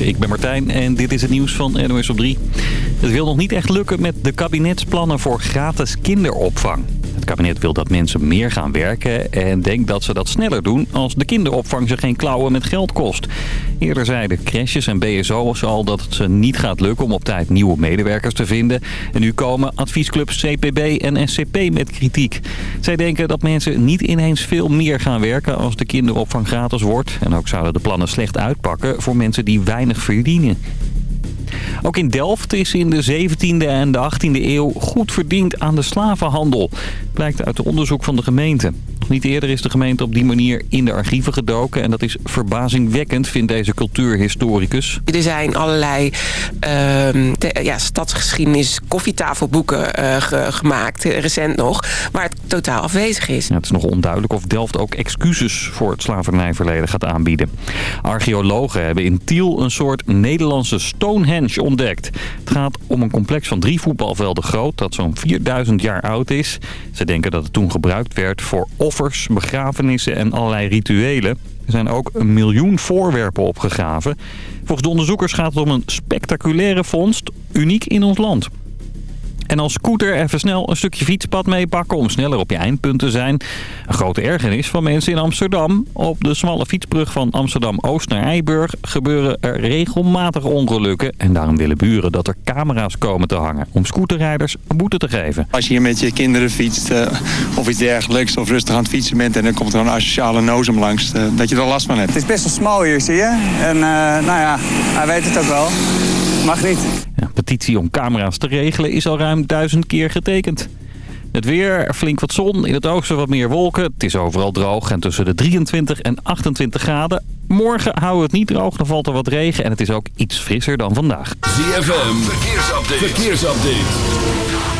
Ik ben Martijn en dit is het nieuws van NOS op 3. Het wil nog niet echt lukken met de kabinetsplannen voor gratis kinderopvang. Kabinet wil dat mensen meer gaan werken en denkt dat ze dat sneller doen als de kinderopvang ze geen klauwen met geld kost. Eerder zeiden crèches en BSO's al dat het ze niet gaat lukken om op tijd nieuwe medewerkers te vinden. En nu komen adviesclubs CPB en SCP met kritiek. Zij denken dat mensen niet ineens veel meer gaan werken als de kinderopvang gratis wordt. En ook zouden de plannen slecht uitpakken voor mensen die weinig verdienen. Ook in Delft is in de 17e en de 18e eeuw goed verdiend aan de slavenhandel. Blijkt uit onderzoek van de gemeente. Niet eerder is de gemeente op die manier in de archieven gedoken. En dat is verbazingwekkend, vindt deze cultuurhistoricus. Er zijn allerlei uh, ja, stadsgeschiedenis koffietafelboeken uh, gemaakt, recent nog, waar het totaal afwezig is. Ja, het is nog onduidelijk of Delft ook excuses voor het slavernijverleden gaat aanbieden. Archeologen hebben in Tiel een soort Nederlandse Stonehenge ontdekt. Het gaat om een complex van drie voetbalvelden groot dat zo'n 4000 jaar oud is. Ze denken dat het toen gebruikt werd voor begrafenissen en allerlei rituelen. Er zijn ook een miljoen voorwerpen opgegraven. Volgens de onderzoekers gaat het om een spectaculaire vondst, uniek in ons land. En als scooter even snel een stukje fietspad meepakken om sneller op je eindpunt te zijn. Een grote ergernis van mensen in Amsterdam. Op de smalle fietsbrug van Amsterdam-Oost naar Eiburg gebeuren er regelmatig ongelukken. En daarom willen buren dat er camera's komen te hangen om scooterrijders een boete te geven. Als je hier met je kinderen fietst uh, of iets dergelijks of rustig aan het fietsen bent en dan komt er een asociale nozem langs, uh, dat je er last van hebt. Het is best wel smal hier, zie je. En uh, nou ja, hij weet het ook wel. Mag niet. Ja, petitie om camera's te regelen is al ruim duizend keer getekend. Het weer, flink wat zon, in het oosten wat meer wolken. Het is overal droog en tussen de 23 en 28 graden. Morgen houden we het niet droog, dan valt er wat regen en het is ook iets frisser dan vandaag. ZFM, verkeersupdate. verkeersupdate.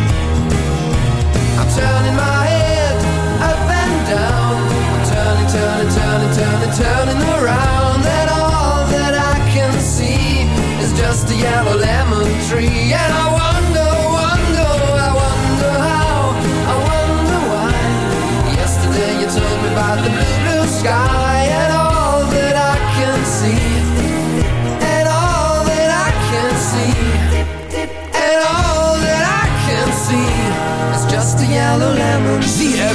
Turning my head up and down. I'm turning, turning, turning, turning, turning around, and all that I can see is just a yellow lemon tree. And I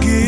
I'm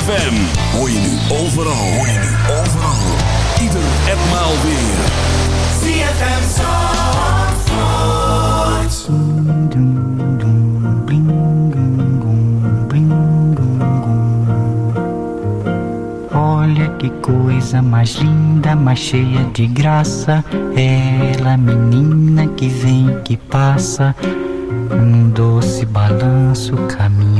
CFM. Hoor je nu overal. Hoor je nu overal. Ieder en maal weer. CFM Zandvoort. Olha que coisa mais linda, mais cheia de graça. Ela, menina que vem, que passa, num doce balanço, caminho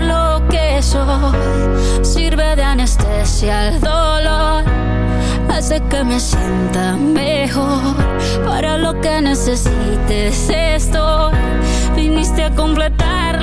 lo que soy. Sirve de anestesia al dolor. de que me sienta mejor. Para lo que necesites estoy. Viniste a completar